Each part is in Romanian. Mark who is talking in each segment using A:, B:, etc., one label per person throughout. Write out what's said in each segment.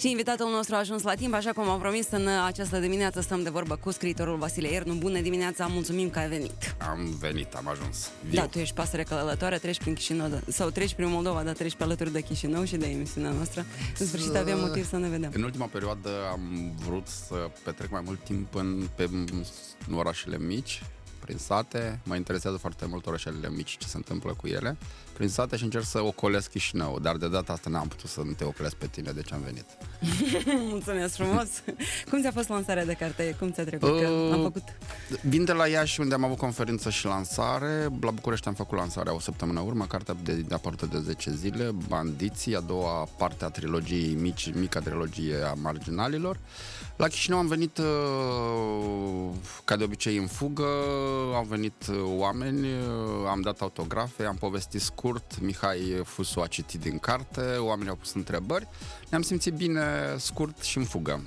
A: Și invitatul nostru a ajuns la timp, așa cum am promis în această dimineață stăm de vorbă cu scriitorul Vasile Iernu. Bună dimineața, mulțumim că ai venit.
B: Am venit, am ajuns.
A: Viu. Da, tu ești pasăre călătoare, treci prin Chișinău, da, sau treci prin Moldova, dar treci pe alături de Chișinău și de emisiunea noastră. În sfârșit avem motiv să ne vedem.
B: În ultima perioadă am vrut să petrec mai mult timp în, pe orașele mici, prin sate, mă interesează foarte mult orașele mici, ce se întâmplă cu ele, prin sate și încerc să ocolesc Chișinău, dar de data asta n-am putut să te ocolesc pe tine, deci am venit.
A: Mulțumesc frumos! Cum ți-a fost lansarea de carte? Cum ți-a trecut? Uh, am făcut...
B: Vin de la Iași, unde am avut conferință și lansare. La București am făcut lansarea o săptămână urmă, cartea de, de apărtă de 10 zile, Bandiții, a doua parte a trilogiei mici, mica trilogie a marginalilor. La Chișinău am venit uh, ca de obicei în fugă, au venit uh, oameni, uh, am dat autografe, am povestit scurt, Mihai Fusu a citit din carte, oamenii au pus întrebări, ne-am simțit bine scurt și în fugă.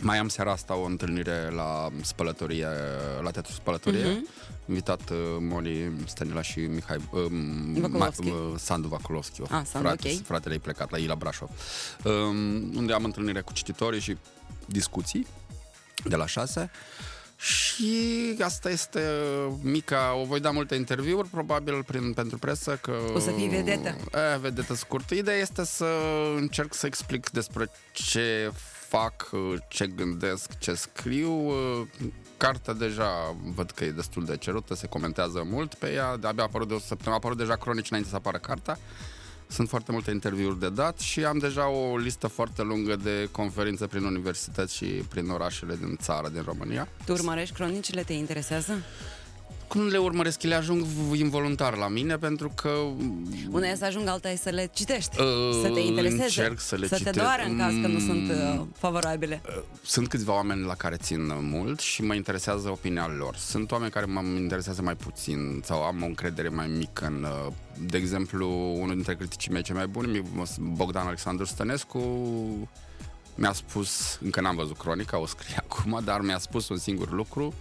B: Mai am seara asta o întâlnire la spălătorie, la Teatru Spălătorie, uh-huh. invitat uh, Mori Stanila și Mihai uh, Ma, uh, Sandu Vakulovski, ah, Sandu, frate, okay. fratele ei plecat la Ila Brașov, uh, unde am întâlnire cu cititorii și discuții de la 6 și asta este mica, o voi da multe interviuri, probabil prin, pentru presă că...
A: O să fii vedetă.
B: E, vedetă scurtă. Ideea este să încerc să explic despre ce fac, ce gândesc, ce scriu. Cartea deja văd că e destul de cerută, se comentează mult pe ea, de-abia a apărut de o săptămână, a apărut deja cronici înainte să apară cartea. Sunt foarte multe interviuri de dat și am deja o listă foarte lungă de conferințe prin universități și prin orașele din țară, din România.
A: Tu urmărești cronicile? Te interesează?
B: Cum le urmăresc, ele ajung involuntar la mine pentru că...
A: Una e să ajung, alta e să le citești, uh, să te intereseze,
B: încerc să le
A: să
B: citesc.
A: te doară în caz că nu sunt uh, favorabile. Uh,
B: sunt câțiva oameni la care țin mult și mă interesează opinia lor. Sunt oameni care mă interesează mai puțin sau am o încredere mai mică în... Uh, de exemplu, unul dintre criticii mei cei mai buni, Bogdan Alexandru Stănescu, mi-a spus, încă n-am văzut cronica, o scrie acum, dar mi-a spus un singur lucru,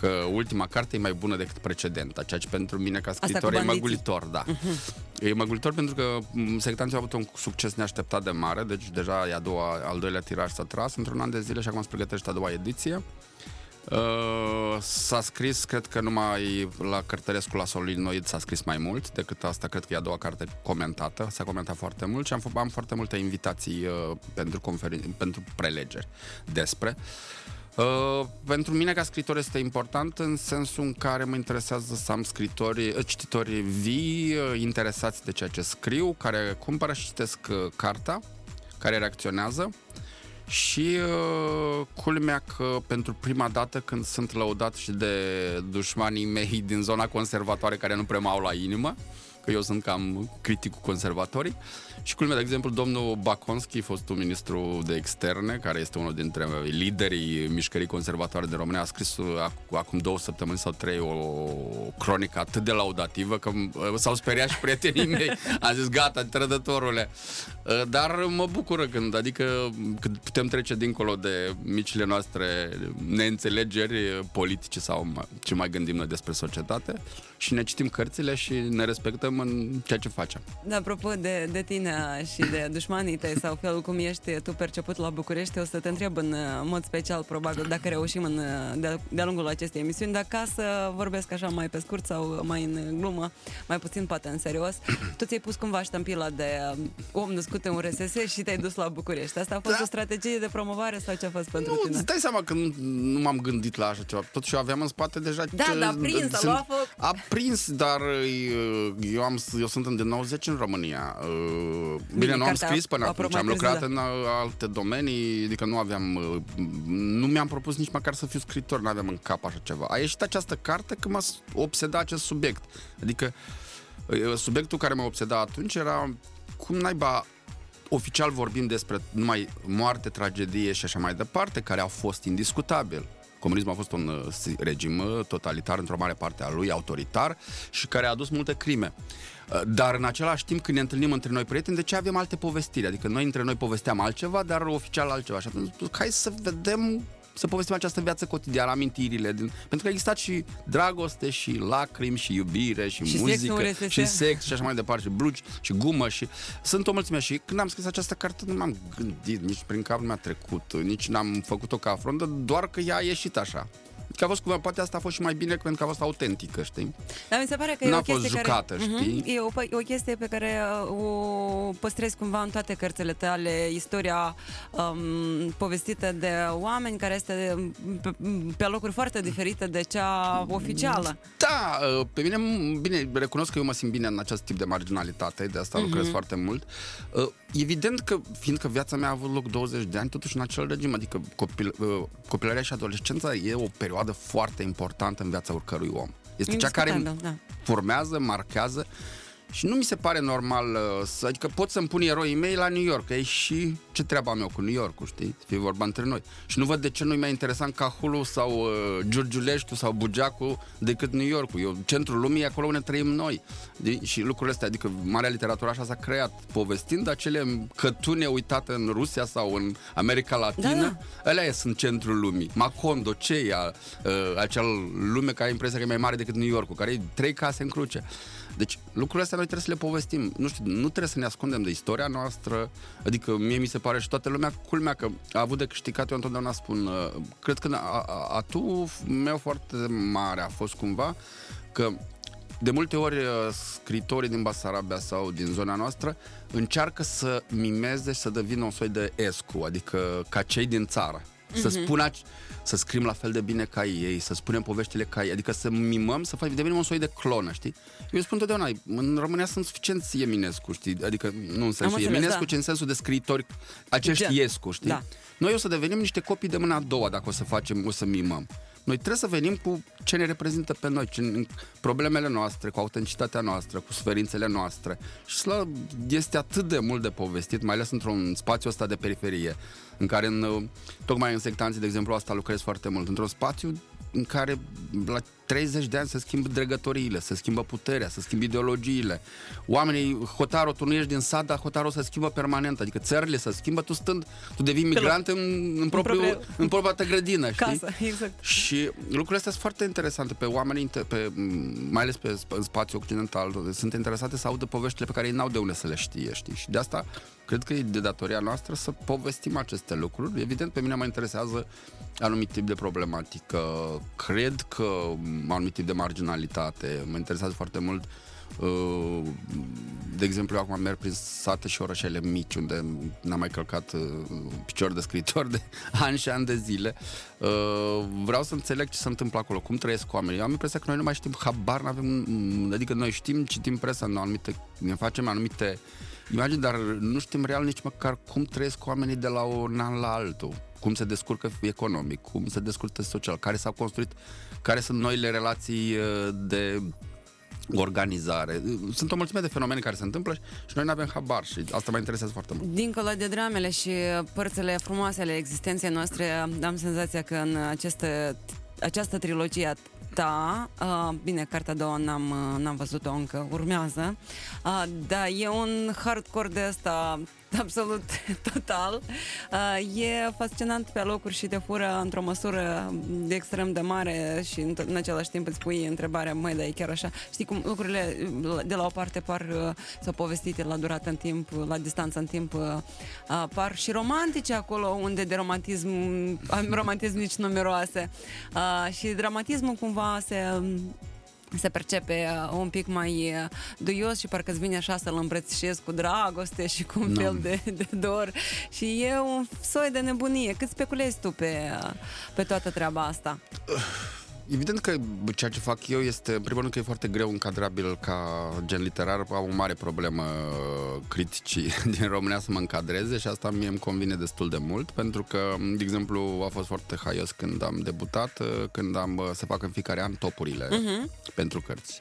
B: că ultima carte e mai bună decât precedenta, ceea ce pentru mine ca scriitor e măgulitor, da. Uh-huh. E măgulitor pentru că sectanții au avut un succes neașteptat de mare, deci deja e a doua, al doilea tiraj s-a tras într-un an de zile și acum se pregătește a doua ediție. Uh, s-a scris, cred că numai la Cărtărescu la Solinoid s-a scris mai mult decât asta, cred că e a doua carte comentată, s-a comentat foarte mult și am, am foarte multe invitații uh, pentru, conferin- pentru prelegeri despre. Uh, pentru mine ca scritor este important în sensul în care mă interesează să am scritori, uh, cititori vii, uh, interesați de ceea ce scriu, care cumpără și citesc uh, carta, care reacționează. Și uh, culmea că pentru prima dată când sunt lăudat și de dușmanii mei din zona conservatoare care nu prea au la inimă, că eu sunt cam critic cu conservatorii. Și culmea, de exemplu, domnul Baconski, fostul ministru de externe, care este unul dintre liderii mișcării conservatoare de România, a scris acum două săptămâni sau trei o cronică atât de laudativă că uh, s-au speriat și prietenii mei. A zis, gata, trădătorule. Uh, dar mă bucură când, adică când putem trece dincolo de micile noastre neînțelegeri politice sau ce mai gândim noi despre societate și ne citim cărțile și ne respectăm în ceea ce facem.
A: Da, apropo de, de tine și de dușmanii tăi sau felul cum ești tu perceput la București, o să te întreb în mod special, probabil, dacă reușim în, de, de-a lungul acestei emisiuni, dar ca să vorbesc așa mai pe scurt sau mai în glumă, mai puțin poate în serios, tu ți-ai pus cumva ștampila de om născut în RSS și te-ai dus la București. Asta a fost da. o strategie de promovare sau ce a fost pentru
B: nu,
A: tine?
B: Nu, dai seama că nu, nu m-am gândit la așa ceva. Totuși aveam în spate deja...
A: Da,
B: ce,
A: da, prins, a luat foc.
B: A prins, dar eu, am, eu sunt în 90 în România. Uh, bine, Bine nu am scris până atunci, am lucrat da. în alte domenii, adică nu aveam, uh, nu mi-am propus nici măcar să fiu scritor, nu aveam în cap așa ceva. A ieșit această carte că m-a obseda acest subiect. Adică uh, subiectul care mă obseda atunci era cum naiba oficial vorbim despre numai moarte, tragedie și așa mai departe, care au fost indiscutabil. Comunismul a fost un uh, regim uh, totalitar într-o mare parte a lui, autoritar și care a adus multe crime. Uh, dar în același timp când ne întâlnim între noi prieteni, de ce avem alte povestiri? Adică noi între noi povesteam altceva, dar oficial altceva. Și atunci hai să vedem să povestim această viață cotidiană, amintirile, din, pentru că a existat și dragoste și lacrimi și iubire și,
A: Și
B: muzică
A: sex,
B: și sex și așa mai departe, și blugi și gumă și sunt o mulțime și când am scris această carte nu m-am gândit, nici prin cap nu mi-a trecut, nici n-am făcut-o ca afrontă, doar că ea a ieșit așa. Că a fost cumva, poate asta a fost și mai bine pentru că a fost autentică, știi?
A: Dar mi se pare că e
B: N-a
A: o chestie
B: fost jucată,
A: care,
B: știi?
A: Mhm, e o, e o chestie pe care uh, o păstrezi cumva în toate cărțile tale, istoria um, povestită de oameni care este pe, pe locuri foarte diferite de cea oficială.
B: Da, uh, pe mine, bine, recunosc că eu mă simt bine în acest tip de marginalitate, de asta lucrez foarte mult. Uh, Evident că, fiindcă viața mea a avut loc 20 de ani, totuși în acel regim, adică copil, uh, copilăria și adolescența e o perioadă foarte importantă în viața oricărui om. Este cea care
A: Indiscutabil, da.
B: formează, marchează și nu mi se pare normal uh, să, adică pot să-mi pun eroii mei la New York, că e și ce treaba am eu cu New York, știi? Să fie vorba între noi. Și nu văd de ce nu-i mai interesant Cahulu sau uh, Giurgiuleștiu sau Bugeacu decât New Yorkul. Eu, centrul lumii e acolo unde trăim noi. De, și lucrurile astea, adică marea literatură așa s-a creat, povestind acele cătune uitate în Rusia sau în America Latină,
A: Da, da.
B: Alea sunt centrul lumii. Macondo, ce e a, uh, acel lume care are impresia că e mai mare decât New Yorkul, care e trei case în cruce. Deci lucrurile astea noi trebuie să le povestim. Nu știu, nu trebuie să ne ascundem de istoria noastră. Adică mie mi se pare și toată lumea, culmea că a avut de câștigat, eu întotdeauna spun, uh, cred că a, a, atu meu foarte mare a fost cumva că de multe ori uh, scritorii din Basarabia sau din zona noastră încearcă să mimeze și să devină un soi de escu, adică ca cei din țară. Să spună, ac- să scriem la fel de bine ca ei, să spunem poveștile ca ei, adică să mimăm, să facem, devenim un soi de clonă, știi? Eu spun totdeauna, în România sunt suficienți Eminescu, știi? Adică nu în sensul
A: înțeles,
B: Eminescu,
A: da.
B: ci în sensul de scriitori, acești
A: Gen.
B: Iescu, știi?
A: Da.
B: Noi o să devenim niște copii de mâna a doua dacă o să facem, o să mimăm. Noi trebuie să venim cu ce ne reprezintă pe noi, ce, problemele noastre, cu autenticitatea noastră, cu suferințele noastre. Și Slă este atât de mult de povestit, mai ales într-un spațiu ăsta de periferie, în care, în, uh, tocmai în sectanții, de exemplu, asta lucrez foarte mult, într-un spațiu în care la 30 de ani se schimbă dregătoriile, se schimbă puterea, se schimbă ideologiile. Oamenii, hotarul, tu nu ești din sat, dar hotarul se schimbă permanent, adică țările se schimbă, tu stând, tu devii migrant în, în, propriu,
A: propriu-
B: în propria ta grădină, știi?
A: Casă, exact.
B: Și lucrurile astea sunt foarte interesante pe oamenii, inter- pe, mai ales pe sp- în spațiu occidental, sunt interesate să audă poveștile pe care ei n-au de unde să le știe, știi? Și de asta cred că e de datoria noastră să povestim aceste lucruri. Evident, pe mine mă interesează anumit tip de problematică, cred că anumit tip de marginalitate, mă interesează foarte mult Uh, de exemplu, eu acum merg prin sate și orășele mici unde n-am mai călcat uh, picior de scriitor de ani și ani de zile. Uh, Vreau să înțeleg ce se întâmplă acolo, cum trăiesc oamenii. Eu am impresia că noi nu mai știm, habar n-avem, adică noi știm, citim presa, în anumite, ne facem anumite imagini, dar nu știm real nici măcar cum trăiesc oamenii de la un an la altul cum se descurcă economic, cum se descurcă social, care s-au construit, care sunt noile relații uh, de organizare. Sunt o mulțime de fenomene care se întâmplă și noi nu avem habar și asta mă interesează foarte mult.
A: Dincolo de dramele și părțile frumoase ale existenței noastre, am senzația că în aceste, această trilogie a ta, uh, bine, cartea a doua n-am, uh, n-am văzut-o încă, urmează, uh, dar e un hardcore de asta absolut total. Uh, e fascinant pe locuri și te fură într-o măsură de extrem de mare și în, în același timp îți pui întrebarea, măi, dar e chiar așa? Știi cum lucrurile de la o parte par uh, sau povestite la durată în timp, la distanță în timp, uh, uh, par și romantice acolo unde de romantism, romantism nici nu miroase. Uh, și dramatismul cumva se se percepe uh, un pic mai uh, duios și parcă îți vine așa să-l îmbrățișezi cu dragoste și cu un
B: Da.
A: fel de, de dor și e un soi de nebunie. Cât speculezi tu pe, uh, pe toată treaba asta?
B: Evident că ceea ce fac eu este, în primul rând, că e foarte greu încadrabil ca gen literar. Am o mare problemă criticii din România să mă încadreze și asta mie îmi convine destul de mult, pentru că, de exemplu, a fost foarte haios când am debutat, când am să fac în fiecare an topurile uh-huh. pentru cărți.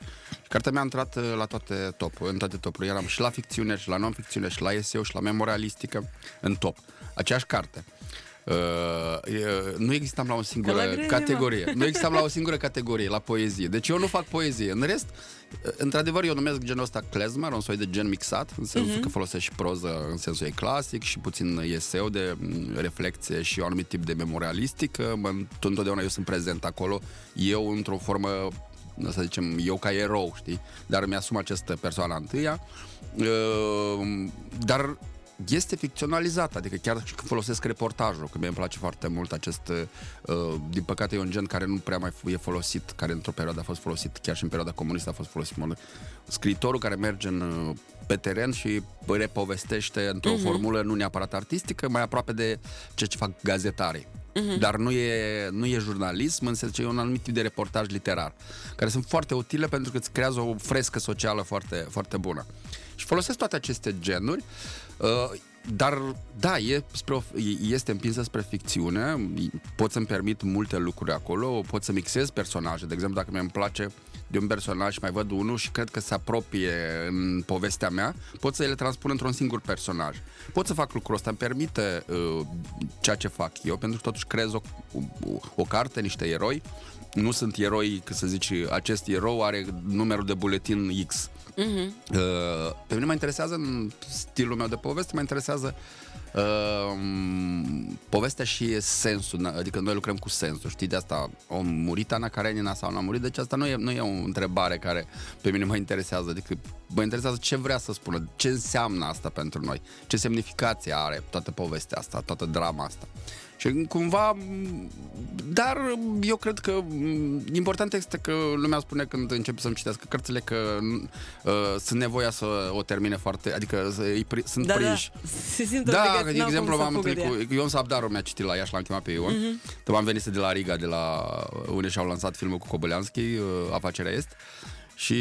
B: Cartea mea a intrat la toate topuri, în toate topurile. Eram și la ficțiune, și la non-ficțiune, și la eseu, și la memorialistică, în top. Aceeași carte. Uh, nu existam la o singură
A: Călăgrenii,
B: categorie. Nu existam la o singură categorie, la poezie. Deci eu nu fac poezie. În rest, uh, într-adevăr, eu numesc genul ăsta klezmer, un soi de gen mixat, în sensul uh-huh. că folosesc și proză în sensul ei clasic și puțin eseu de mm, reflecție și un anumit tip de memorialistică. Mă, întotdeauna eu sunt prezent acolo, eu într-o formă să zicem, eu ca erou, știi? Dar mi-asum această persoană întâia. Uh, dar este ficționalizat, adică chiar și când folosesc reportajul, că mie îmi place foarte mult acest, uh, din păcate e un gen care nu prea mai e folosit, care într-o perioadă a fost folosit, chiar și în perioada comunistă a fost folosit mult. Scriitorul care merge în, uh, pe teren și repovestește într-o uh-huh. formulă nu neapărat artistică, mai aproape de ceea ce fac gazetarii. Uh-huh. Dar nu e, nu e jurnalism, în sensul că e un anumit tip de reportaj literar, care sunt foarte utile pentru că îți creează o frescă socială foarte, foarte bună. Și folosesc toate aceste genuri, uh, dar, da, e spre o, este împinsă spre ficțiune, pot să-mi permit multe lucruri acolo, pot să mixez personaje, de exemplu, dacă mi-mi place de un personaj și mai văd unul și cred că se apropie în povestea mea, pot să le transpun într-un singur personaj. Pot să fac lucrul ăsta, îmi permite uh, ceea ce fac eu, pentru că totuși creez o, o, o carte, niște eroi, nu sunt eroi, că să zici, acest erou are numărul de buletin X. Uh-huh. Uh, pe mine mă interesează, în stilul meu de poveste, mă interesează uh, povestea și sensul, adică noi lucrăm cu sensul, știi, de asta o murit Ana Karenina sau nu a murit, deci asta nu e, nu e o întrebare care pe mine mă interesează, adică mă interesează ce vrea să spună, ce înseamnă asta pentru noi, ce semnificație are toată povestea asta, toată drama asta. Și cumva, dar eu cred că important este că lumea spune când începe să-mi citească cărțile că uh, sunt nevoia să o termine foarte, adică să îi pri, sunt
A: da,
B: prinși.
A: Da, se simt
B: da de exemplu, m-am întâlnit cu Ion Sabdaru, mi-a citit la Iași, l-am chemat pe Ion. Uh-huh. am venit de la Riga, de la unde și-au lansat filmul cu Koboleanski, uh, Afacerea Est. Și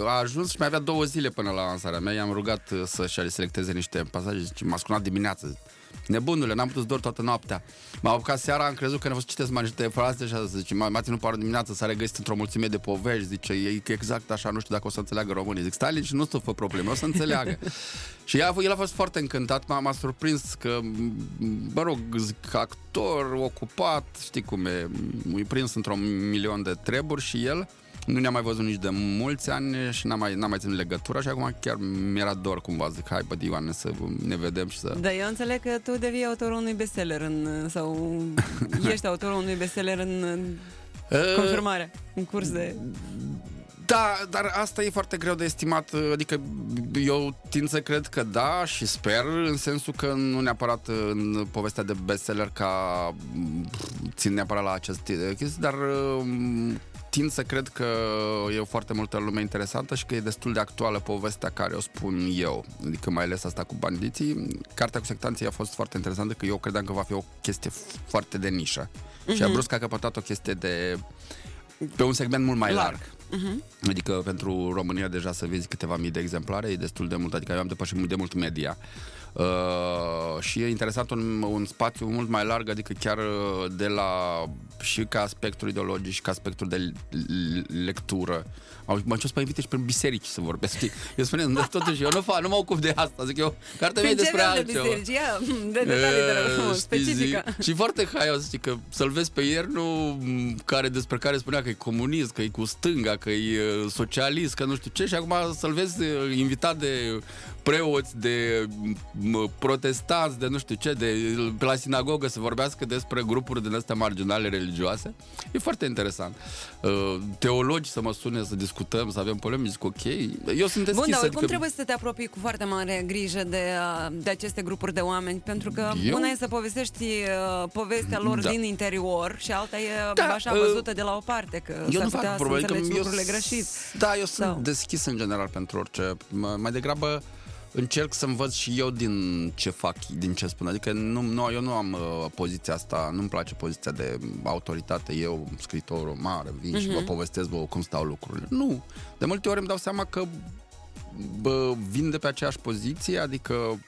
B: a ajuns și mai avea două zile până la lansarea mea. I-am rugat să-și selecteze niște pasaje. Zice, m-a scunat dimineață. Nebunule, n-am putut să dorm toată noaptea. M-am apucat seara, am crezut că ne fost citesc mai niște fraze și zice, m-a ținut pară dimineața, s-a regăsit într-o mulțime de povești, zice, e exact așa, nu știu dacă o să înțeleagă românii. Zic, Stalin și nu să fă probleme, o să înțeleagă. și el a, el a fost foarte încântat, m-a, m-a surprins că, mă rog, zic, actor, ocupat, știi cum e, e prins într-un milion de treburi și el nu ne-am mai văzut nici de mulți ani și n-am mai, n-am mai ținut legătura și acum chiar mi-era dor cumva, zic, hai bă, Ioane, să ne vedem și să...
A: Da, eu înțeleg că tu devii autorul unui bestseller în, sau ești autorul unui bestseller în uh, confirmare, în curs de...
B: Da, dar asta e foarte greu de estimat, adică eu tind să cred că da și sper, în sensul că nu neapărat în povestea de bestseller ca țin neapărat la aceste chestii, dar tind să cred că e o foarte multă lume interesantă și că e destul de actuală povestea care o spun eu. Adică mai ales asta cu bandiții. Cartea cu sectanții a fost foarte interesantă, că eu credeam că va fi o chestie foarte de nișă. Uh-huh. Și a brusc a căpătat o chestie de pe un segment mult mai larg. larg. Uh-huh. Adică pentru România deja să vezi câteva mii de exemplare e destul de mult, adică eu am depășit mult de mult media. Uh, și e interesant un, un spațiu mult mai larg, adică chiar uh, de la și ca aspectul ideologic și ca aspectul de lectură. Au, mă ce să mă invite și prin biserici să vorbesc. Știi? Eu spun, dar totuși, eu nu, fac, nu mă ocup de asta. Zic eu, cartea mea e despre altceva.
A: De biserici? Ia, de detalii, de uh, specifică.
B: Și foarte haios, știi, că să-l vezi pe Iernu, care, despre care spunea că e comunist, că e cu stânga, că e uh, socialist, că nu știu ce, și acum să-l vezi uh, invitat de preoți, de protestanți, de nu știu ce, de pe la sinagogă să vorbească despre grupuri din astea marginale religioase. E foarte interesant. Uh, teologi să mă sune să discutăm, să avem polemici, zic ok. Eu sunt deschis.
A: Bun, dar
B: adică...
A: cum trebuie să te apropii cu foarte mare grijă de, uh, de aceste grupuri de oameni? Pentru că Eu? una e să povestești uh, povestea lor da. din interior și alta e da, așa văzută de la o parte, că eu s-ar nu putea fac să înțelegi lucrurile greșit.
B: Da, eu sunt sau? deschis în general pentru orice. Mai degrabă încerc să învăț și eu din ce fac, din ce spun. Adică nu, nu, eu nu am uh, poziția asta, nu-mi place poziția de autoritate, eu, scritorul mare, vin uh-huh. și vă mhm. povestesc vă cum stau lucrurile. Nu. De multe ori îmi dau seama că bă, vin de pe aceeași poziție, adică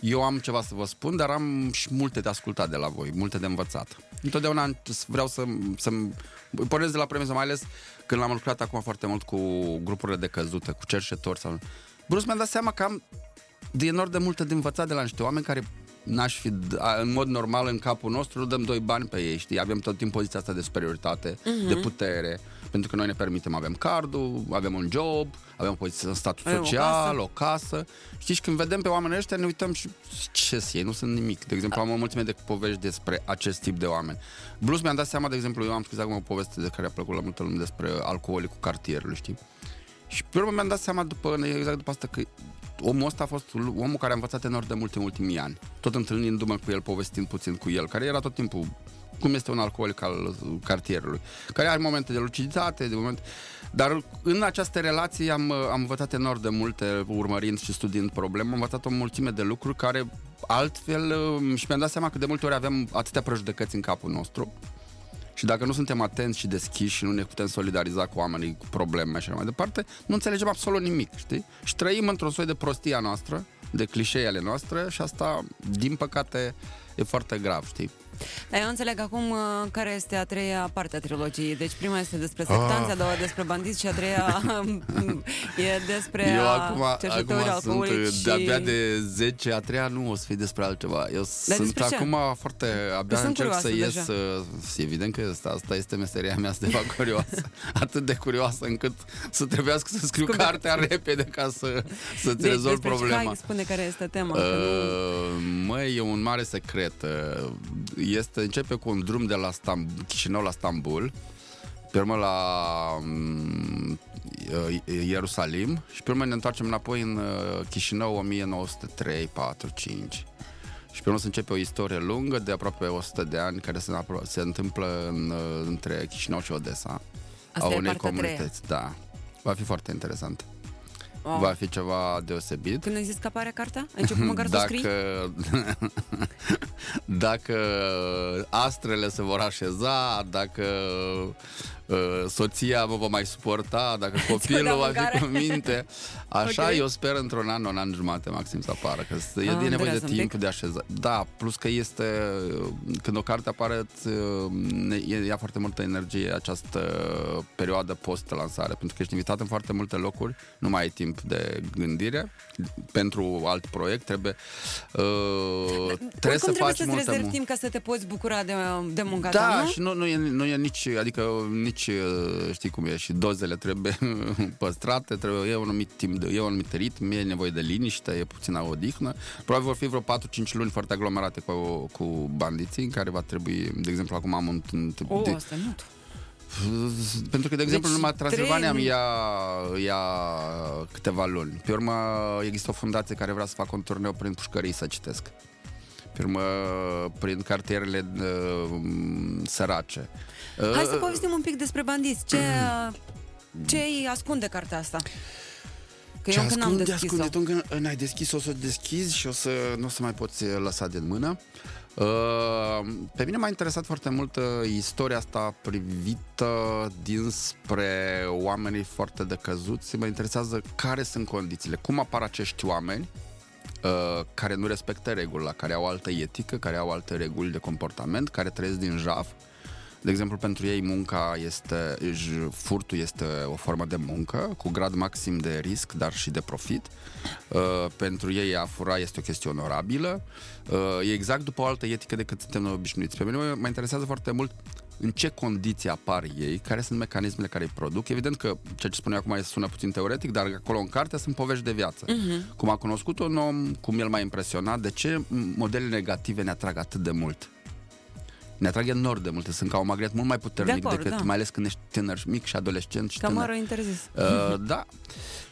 B: eu am ceva să vă spun, dar am și multe de ascultat de la voi, multe de învățat. Întotdeauna vreau să, să pornesc de la premisă, mai ales când l-am lucrat acum foarte mult cu grupurile de căzute, cu cerșetori sau... Brusc mi-am dat seama că am de enorm de multe de învățat de la niște oameni care n-aș fi, în mod normal, în capul nostru, dăm doi bani pe ei, știi? Avem tot timpul poziția asta de superioritate, uh-huh. de putere, pentru că noi ne permitem, avem cardul, avem un job, avem o poziție în statul
A: Avem o
B: social,
A: casă.
B: o casă. Știți, și când vedem pe oamenii ăștia, ne uităm și ce ei, nu sunt nimic. De exemplu, am o mulțime de povești despre acest tip de oameni. Plus mi-am dat seama, de exemplu, eu am scris acum o poveste de care a plăcut la multă lume despre alcoolicul cartierului, știi? Și pe urmă mi-am dat seama după, exact după asta că omul ăsta a fost omul care a învățat enorm de mult în ultimii ani. Tot întâlnindu-mă cu el, povestind puțin cu el, care era tot timpul cum este un alcoolic al cartierului, care are momente de luciditate, de momente... Dar în această relație am, am învățat enorm de multe, urmărind și studiind probleme, am învățat o mulțime de lucruri care altfel și mi-am dat seama că de multe ori avem atâtea prejudecăți în capul nostru și dacă nu suntem atenți și deschiși și nu ne putem solidariza cu oamenii cu probleme și așa mai departe, nu înțelegem absolut nimic, știi? Și trăim într-o soi de prostia noastră, de clișee ale noastre și asta, din păcate, e foarte grav, știi?
A: Dar eu înțeleg acum uh, care este a treia parte a trilogiei. Deci prima este despre sectanți, a doua despre bandiți și a treia e despre
B: Eu
A: a
B: acum,
A: cercetători
B: acum sunt uh,
A: alcoolici și...
B: de-abia de 10, a treia nu o să fie despre altceva. Eu sunt
A: despre ce?
B: acum foarte, abia
A: sunt
B: încerc să
A: curioasă
B: ies,
A: deja.
B: să, evident că asta, asta este meseria mea, să te fac curioasă. Atât de curioasă încât să trebuiască să scriu
A: Cum-
B: cartea repede ca să, să-ți
A: Deci,
B: rezolv
A: despre ce-
B: problema.
A: Hai, spune care este tema. că nu...
B: Uh, măi, e un mare secret. Uh, Este, începe cu un drum de la Stam- Chișinău la Stambul, pe urmă la um, uh, Ierusalim și pe urmă ne întoarcem înapoi în uh, Chișinău 1903, 4, 5. Și pe urmă se începe o istorie lungă de aproape 100 de ani care se, apro- se întâmplă în, uh, între Chișinău și Odessa.
A: Asta
B: a
A: e
B: unei
A: partea a treia.
B: comunități, da. Va fi foarte interesant.
A: Wow.
B: Va fi ceva deosebit.
A: Când ai zis că apare cartea? Ai început măcar să o scrii?
B: dacă, dacă astrele se vor așeza, dacă uh, soția mă va mai suporta, dacă copilul
A: dea
B: va
A: mâncare.
B: fi cu minte, așa
A: Ok.
B: eu sper într-un an, un an jumate maxim să apară, că e
A: Ah,
B: de nevoie de
A: durează un
B: timp
A: pic.
B: de așezare. Da, plus că este, când o carte apare, îți, uh, ne- e- ia foarte multă energie această perioadă post-lansare, pentru că ești invitat în foarte multe locuri, nu mai ai timp de gândire pentru alt proiect, trebuie, uh, trebuie să
A: Oricum
B: faci
A: trebuie să-ți
B: multă
A: rezervi
B: muncă.
A: timp ca să te poți bucura de, de munca ta,
B: Da,
A: nu?
B: și nu, nu, e, nu e nici, adică nici, uh, știi cum e, și dozele trebuie păstrate, trebuie, e un anumit timp, de, e un anumit ritm, e nevoie de liniște, e puțină odihnă. Probabil vor fi vreo 4-5 luni foarte aglomerate cu, cu bandiții, în care va trebui, de exemplu, acum am un... un
A: O,
B: de,
A: asta e mult.
B: pentru că, de exemplu,
A: Deci,
B: numai Transilvania îmi
A: trei-
B: ia, ia câteva luni. Pe urmă, există o fundație care vrea să facă un turneu prin pușcării să citesc. Pe urmă, prin cartierele uh, sărace.
A: Hai
B: Uh,
A: să povestim un pic despre bandiți. Ce, ce îi ascunde cartea asta? Că eu încă n-am
B: ascunde,
A: deschis-o.
B: ascunde, tu încă n-ai deschis, o să o deschizi și o să, nu o să mai poți lăsa din mână. Uh, pe mine m-a interesat foarte mult uh, istoria asta privită dinspre oamenii foarte decăzuți. Mă interesează care sunt condițiile, cum apar acești oameni uh, care nu respectă regula, care au altă etică, care au alte reguli de comportament, care trăiesc din jaf. De exemplu, pentru ei munca este, j- furtul este o formă de muncă cu grad maxim de risc, dar și de profit. Uh, pentru ei a fura este o chestiune onorabilă. Uh, e exact după o altă etică decât suntem noi obișnuiți. Pe mine mă, mă interesează foarte mult în ce condiții apar ei, care sunt mecanismele care îi produc. Evident că ceea ce spun eu acum sună puțin teoretic, dar acolo în carte sunt povești de viață. Uh-huh. Cum a cunoscut un om, cum el m-a impresionat, de ce modelele negative ne atrag atât de mult. Ne atrag enorm de multe, sunt ca un magnet mult mai puternic
A: De acord,
B: decât,
A: da.
B: mai ales când ești tânăr, mic și adolescent și
A: Cam
B: tânăr.
A: mă interzis.
B: Uh, da.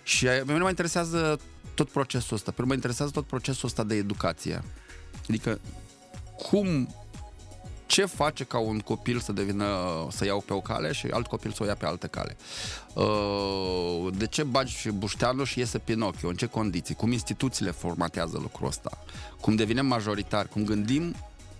B: Și uh, pe mine mă interesează tot procesul ăsta. Pe mine mă interesează tot procesul ăsta de educație. Adică cum ce face ca un copil să devină, să iau pe o cale și alt copil să o ia pe altă cale? Uh, De ce bagi bușteanul și iese Pinocchio? În ce condiții? Cum instituțiile formatează lucrul ăsta? Cum devenim majoritari? Cum gândim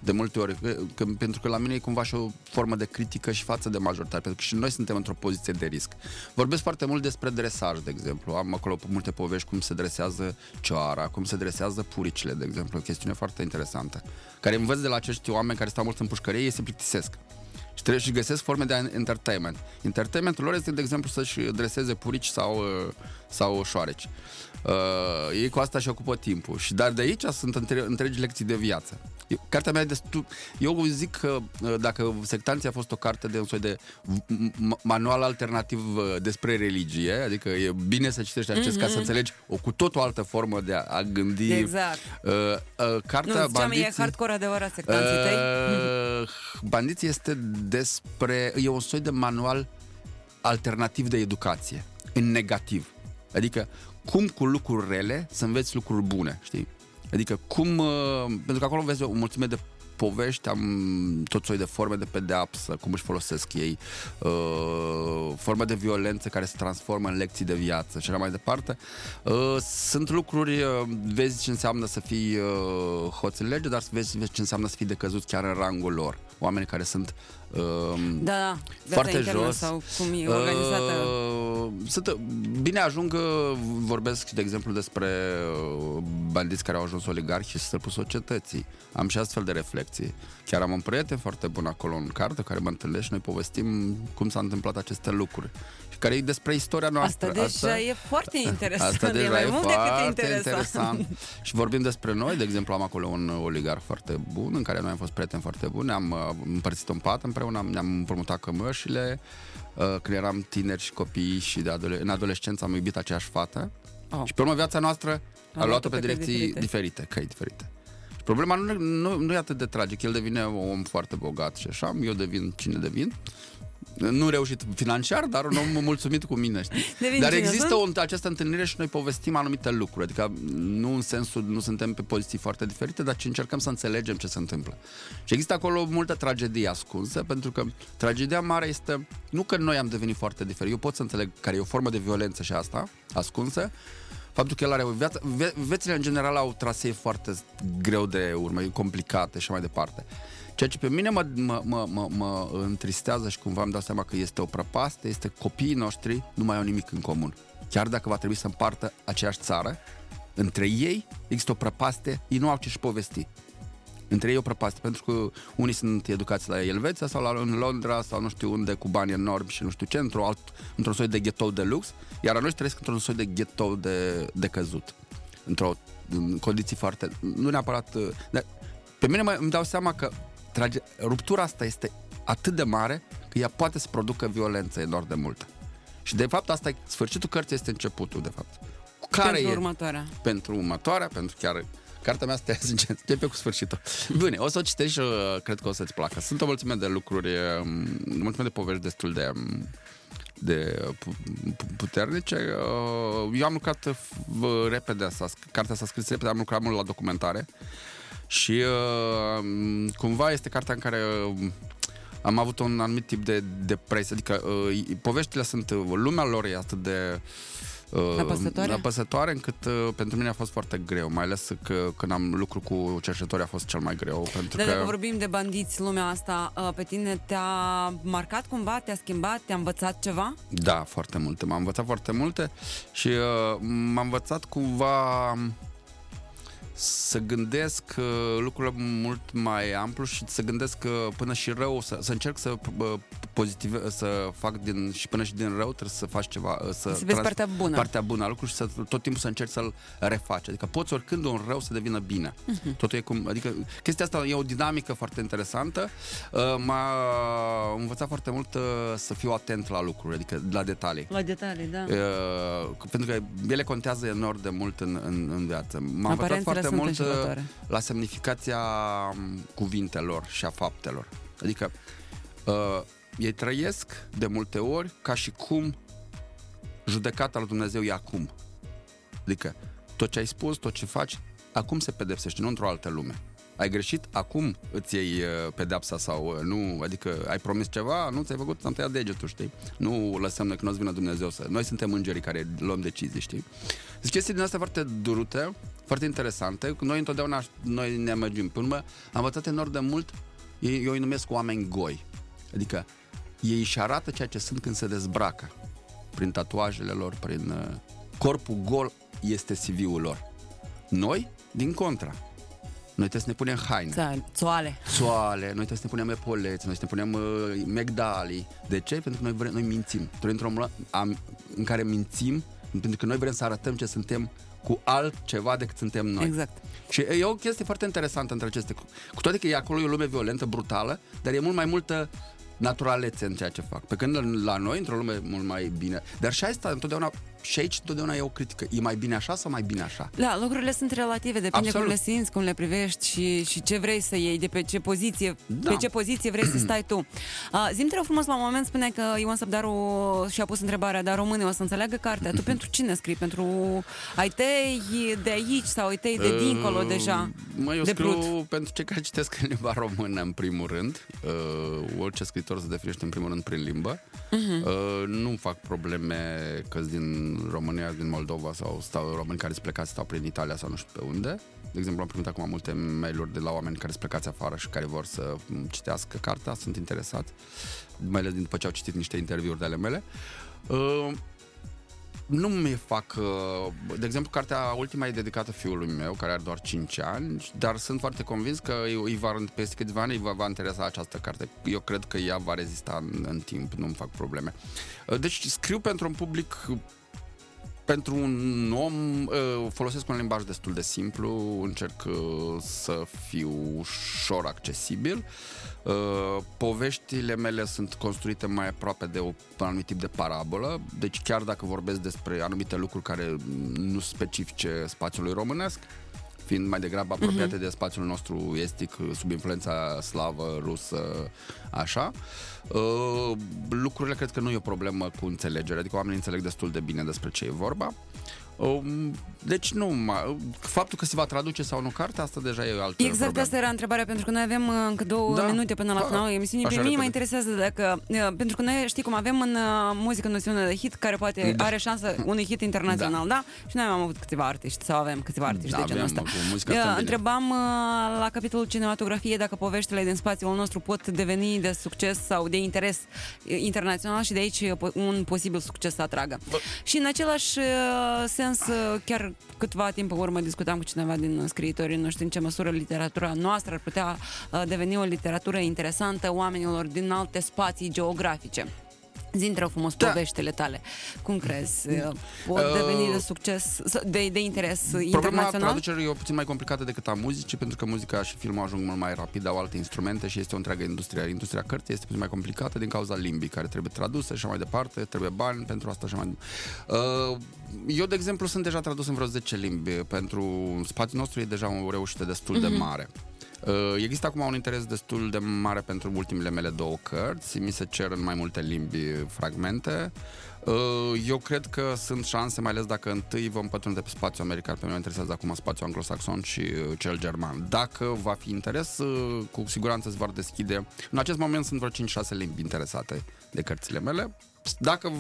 B: de multe ori, că, că, pentru că la mine e cumva și o formă de critică și față de majoritate, pentru că și noi suntem într-o poziție de risc. Vorbesc foarte mult despre dresaj, de exemplu. Am acolo multe povești cum se dresează cioara, cum se dresează puricile, de exemplu. O chestiune foarte interesantă. Care învăț de la acești oameni care stau mult în pușcărie, ei se plictisesc. Și trebuie și găsesc forme de entertainment. Entertainmentul lor este, de exemplu, să-și dreseze purici sau, uh, sau șoareci. Uh, ei cu asta și ocupă timpul. Și dar de aici sunt între, întregi lecții de viață. Eu, cartea mea e destul... Eu zic că uh, dacă Sectanții a fost o carte de un soi de manual alternativ uh, despre religie, adică e bine să citești acest mm-hmm. ca să mhm. înțelegi o cu tot o altă formă de a, a gândi.
A: Exact. Uh,
B: uh, cartea nu,
A: Bandiții... e hardcore adevărat Sectanții uh, tăi?
B: Bandiții este despre... E un soi de manual alternativ de educație, în negativ. Adică cum cu lucruri rele să înveți lucruri bune, știi? Adică cum, uh, pentru că acolo vezi o mulțime de povești, am tot soi de forme de pedeapsă, cum își folosesc ei, uh, forme de violență care se transformă în lecții de viață și așa mai departe. Uh, sunt lucruri, uh, vezi ce înseamnă să fii uh, hoț în lege, dar vezi, vezi ce înseamnă să fii decăzut chiar în rangul lor. Oameni care sunt
A: Um, da, da,
B: foarte jos.
A: Sau cum e organizată?
B: Uh, sunt, bine ajung, uh, vorbesc de exemplu despre uh, bandiți care au ajuns oligarhi și stăpul societății. Am și astfel de reflexii. Chiar am un prieten foarte bun acolo în carte care mă întâlnește și noi povestim cum s-a întâmplat aceste lucruri care e despre istoria noastră.
A: Asta deja asta, e foarte interesant, asta deja e mai e mult decât interesant. interesant.
B: și vorbim despre noi, de exemplu, am acolo un oligar foarte bun, în care noi am fost prieteni foarte buni, am uh, împărțit un pat împreună, ne-am împrumutat cămășile, uh, când eram tineri și copii și de adole- în adolescență am iubit aceeași fată. Oh. Și pe urmă viața noastră a, a luat-o pe, pe direcții diferite. diferite, căi diferite. Și problema nu, nu, nu e atât de tragic, el devine un om foarte bogat și așa, eu devin cine devin nu reușit financiar, dar un om mulțumit cu mine, știi? Devin dar există o, această întâlnire și noi povestim anumite lucruri, adică nu în sensul, nu suntem pe poziții foarte diferite, dar ci încercăm să înțelegem ce se întâmplă. Și există acolo multă tragedie ascunsă, pentru că tragedia mare este, nu că noi am devenit foarte diferiți, eu pot să înțeleg care e o formă de violență și asta, ascunsă, faptul că el are o viață, viețile în general au trasee foarte greu de urmă, complicate și mai departe. Ceea ce pe mine mă, mă, mă, mă, mă întristează și cumva îmi dau seama că este o prăpaste, este copiii noștri nu mai au nimic în comun. Chiar dacă va trebui să împartă aceeași țară, între ei există o prăpaste, ei nu au ce-și povesti. Între ei o prăpaste, pentru că unii sunt educați la Elveția sau la, în Londra sau nu știu unde, cu bani enormi și nu știu ce, într-o alt, într-un soi de ghetto de lux, iar noi trăiesc într-un soi de ghetto de, de căzut. Într-o în condiții foarte... Nu neapărat... Dar pe mine mă, îmi dau seama că trage, ruptura asta este atât de mare că ea poate să producă violență enorm de multă. Și de fapt asta e, sfârșitul cărții este începutul, de fapt.
A: Care pentru e, următoarea.
B: Pentru următoarea, pentru chiar Cartea mea stă, începe cu sfârșitul. Bine, o să o citești și uh, cred că o să-ți placă. Sunt o mulțime de lucruri, um, o mulțime de povești destul de, um, de puternice. Uh, eu am lucrat repede, cartea s-a scris repede, am lucrat mult la documentare și uh, cumva este cartea în care uh, am avut un anumit tip de depresie, adică uh, poveștile sunt, uh, lumea lor e atât de
A: uh, apăsătoare?
B: apăsătoare încât uh, pentru mine a fost foarte greu, mai ales că când am lucru cu cercetători a fost cel mai greu. Pentru
A: Dar
B: că...
A: dacă vorbim de bandiți, lumea asta, uh, pe tine te-a marcat cumva, te-a schimbat, te-a învățat ceva?
B: Da, foarte multe. M-a învățat foarte multe și uh, m-a învățat cumva să gândesc uh, lucrurile mult mai amplu și să gândesc uh, până și rău, să, să încerc să uh, pozitiv, să fac din, și până și din rău trebuie să faci ceva, uh, să,
A: să vezi partea bună.
B: Partea bună a lucrurilor și să tot timpul să încerci să-l refaci. Adică poți oricând un rău să devină bine. Uh-huh. Totul e cum, adică chestia asta e o dinamică foarte interesantă. Uh, m-a învățat foarte mult uh, să fiu atent la lucruri, adică la detalii.
A: La detalii, da.
B: pentru că ele contează enorm de mult în, în, în viață. M-a învățat foarte foarte mult uh, la semnificația um, cuvintelor și a faptelor. Adică uh, ei trăiesc de multe ori ca și cum judecata lui Dumnezeu e acum. Adică tot ce ai spus, tot ce faci, acum se pedepsește, nu într-o altă lume. Ai greșit, acum îți iei uh, pedepsa sau uh, nu, adică ai promis ceva, nu ți-ai făcut, am tăiat degetul, știi? Nu lăsăm noi că nu-ți vină Dumnezeu să... Noi suntem îngerii care luăm decizii, știi? Deci chestii din astea foarte durute, foarte interesante. Noi întotdeauna noi ne mergem până urmă. Am învățat enorm de mult, eu îi numesc oameni goi. Adică ei își arată ceea ce sunt când se dezbracă. Prin tatuajele lor, prin... Uh, corpul gol este CV-ul lor. Noi, din contra, noi trebuie să ne punem haine.
A: Țoale.
B: Țoale, noi trebuie să ne punem epoleți, noi să ne punem uh, megdalii. De ce? Pentru că noi, vrem, noi mințim. Noi într-o în care mințim, pentru că noi vrem să arătăm ce suntem cu altceva decât suntem noi.
A: Exact.
B: Și e o chestie foarte interesantă între aceste. Cu toate că e acolo e o lume violentă, brutală, dar e mult mai multă naturalețe în ceea ce fac. Pe când la noi, într-o lume mult mai bine. Dar și asta întotdeauna și aici totdeauna e o critică. E mai bine așa sau mai bine așa?
A: Da, lucrurile sunt relative, depinde Absolut. cum le simți, cum le privești și, și ce vrei să iei, de pe ce poziție, da. pe ce poziție vrei să stai tu. Uh, Zim te frumos, la un moment spuneai că Ion Săbdaru și-a pus întrebarea, dar românii o să înțeleagă cartea. Tu pentru cine scrii? Pentru ai tăi de aici sau ai tăi de uh, dincolo deja?
B: Mă, eu
A: de
B: scriu
A: brut.
B: pentru cei care citesc în limba română, în primul rând. Uh, orice scriitor se definește în primul rând prin limbă. Uh-huh. Uh, nu fac probleme că din România, din Moldova sau stau români care sunt plecați, stau prin Italia sau nu știu pe unde. De exemplu, am primit acum multe mail-uri de la oameni care sunt plecați afară și care vor să citească cartea, sunt interesați, mai ales după ce au citit niște interviuri de ale mele. Uh, nu mi fac... uh, De exemplu, cartea ultima e dedicată fiului meu, care are doar 5 ani, dar sunt foarte convins că îi îi va, peste câțiva ani îi va, va interesa această carte. Eu cred că ea va rezista în, în timp, nu-mi fac probleme. Uh, Deci scriu pentru un public pentru un om uh, folosesc un limbaj destul de simplu, încerc uh, să fiu ușor accesibil. Uh, Poveștile mele sunt construite mai aproape de o, un anumit tip de parabolă, deci chiar dacă vorbesc despre anumite lucruri care nu sunt specifice spațiului românesc, fiind mai degrabă apropiate uh-huh. de spațiul nostru estic, sub influența slavă, rusă, așa. Uh, lucrurile cred că nu e o problemă cu înțelegere, adică oamenii înțeleg destul de bine despre ce e vorba. Um, deci nu, ma, faptul că se va traduce sau nu cartea, asta deja e altă
A: Exact
B: problemă.
A: asta era întrebarea, pentru că noi avem uh, încă două
B: Da.
A: minute până la
B: Da.
A: finalul emisiunii. Pe
B: Așa
A: mine mă
B: repede.
A: interesează dacă... uh, Pentru că noi știi cum avem în uh, muzică noțiune de hit, care poate
B: Da.
A: are șansă unui hit internațional, da? Și noi am avut câțiva artiști, sau avem câțiva artiști
B: Da,
A: de genul
B: avem,
A: ăsta.
B: cu muzica
A: Uh,
B: stăm bine.
A: Întrebam uh, la capitolul cinematografie dacă poveștile din spațiul nostru pot deveni de succes sau de interes uh, internațional și de aici uh, po- un posibil succes să atragă. Și în același uh, sens, uh, chiar câtva timp în urmă discutam cu cineva din scriitorii noștri în ce măsură literatura noastră ar putea uh, deveni o literatură interesantă oamenilor din alte spații geografice. Zi-mi rog frumos
B: Da.
A: poveștile tale. Cum crezi? Uh, Pot
B: Uh,
A: deveni de succes, de, de interes
B: Problema
A: internațional?
B: traducerii e o puțin mai complicată decât a muzicii, pentru că muzica și filmul ajung mult mai rapid, au alte instrumente și este o întreagă industrie. Industria cărții este puțin mai complicată din cauza limbii care trebuie tradusă și așa mai departe, trebuie bani pentru asta și așa mai uh, Eu, de exemplu, sunt deja tradus în vreo 10 limbi. Pentru spațiul nostru e deja o reușită destul de mare. Uh, Există acum un interes destul de mare pentru ultimele mele două cărți. Mi se cer în mai multe limbi fragmente. Uh, Eu cred că sunt șanse, mai ales dacă întâi vom pătrunde pe spațiul american. Pe mine mă interesează acum spațiul anglosaxon și uh, cel german. Dacă va fi interes, uh, cu siguranță se vor deschide. În acest moment sunt vreo 5-6 limbi interesate de cărțile mele. Dacă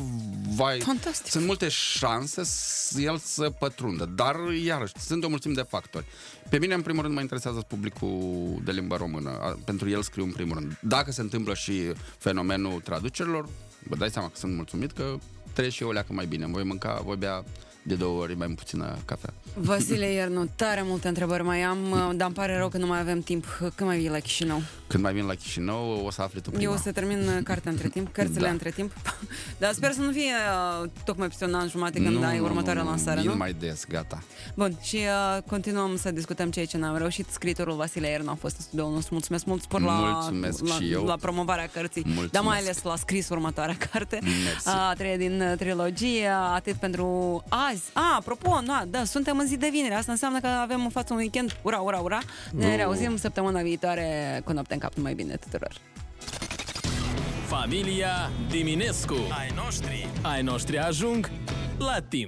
B: vai,
A: Fantastic.
B: sunt multe șanse s- el să pătrundă, dar iarăși sunt o mulțime de factori. Pe mine, în primul rând, mă interesează publicul de limba română. A- Pentru el scriu în primul rând. Dacă se întâmplă și fenomenul traducerilor, vă dați seama că sunt mulțumit că trăiesc și eu o leacă mai bine. Voi mânca, voi bea de două ori mai puțină cafea.
A: Vasile Iernu, tare multe întrebări mai am, uh, dar îmi pare rău că nu mai avem timp. Când mai vii la Chișinău?
B: Când mai vin la Chișinău, o să afli tu prima.
A: Eu o să termin uh, cartea între timp, cărțile
B: Da.
A: între timp. Dar sper să nu fie uh, tocmai peste un an jumate când ai următoarea lansare,
B: vin
A: nu?
B: mai des, gata.
A: Bun, și uh, continuăm să discutăm ceea ce n-am reușit. Scriitorul Vasile Iernu a fost în studioul nostru. Mulțumesc mult spor la,
B: Mulțumesc
A: la,
B: și eu.
A: la promovarea cărții,
B: Mulțumesc.
A: dar mai ales la scris următoarea carte.
B: Mersi.
A: A treia din uh, trilogie, atât pentru azi. A, apropo, da, da, suntem în zi de vineri. Asta înseamnă că avem în față un weekend. Ura, ura, ura. Ne
B: Nu.
A: reauzim săptămâna viitoare cu noapte în cap. Numai bine tuturor.
C: Familia Diminescu.
D: Ai noștri
C: Ai noștri ajung la timp.